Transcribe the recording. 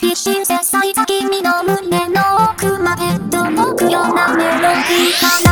ピシンで咲いた君の胸の奥まで届くようなメロディーかで